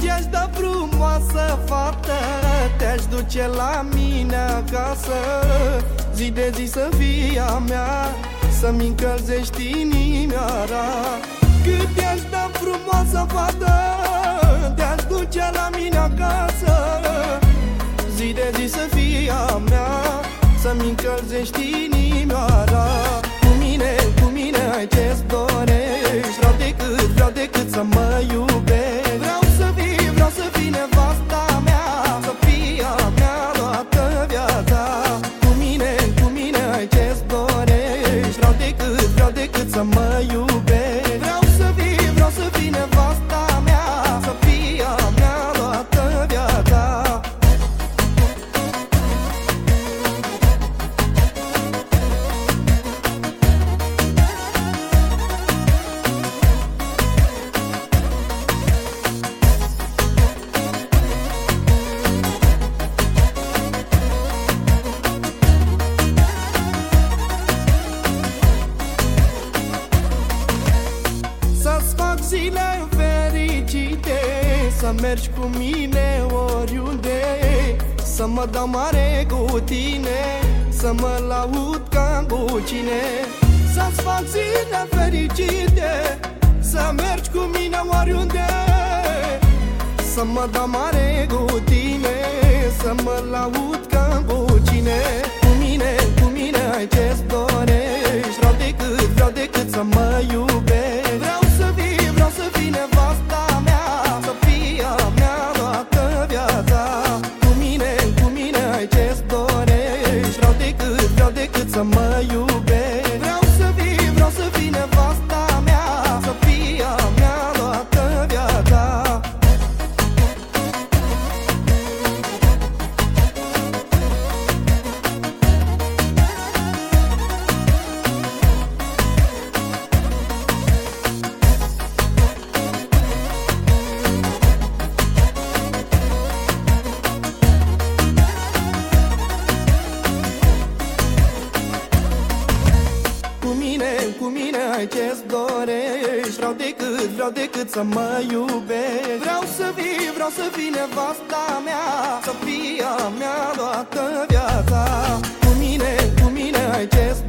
ți-aș da frumoasă fată Te-aș duce la mine acasă. Zi de zi să fie a mea Să-mi încălzești inimioara. Cât i-aș da frumoasă fată Te-aș duce la mine acasă. Zi de zi să fie a mea Să-mi încălzești inimioara. Cu mine, cu mine ai ce-ți dorești. Vreau decât, vreau decât să mă iubești decât, vreau decât Să mergi cu mine oriunde Să mă dau mare cu tine Să mă laud ca cu cine Să-ți fac zile fericite Să mergi cu mine oriunde Să mă dau mare cu tine Să mă laud ca cu cine ai ce-ți dorești. Vreau decât, vreau decât să mă iubești. Vreau să fii, vreau să fii nevasta mea. Să fii a mea toată viața. Cu mine, cu mine ai ce-ți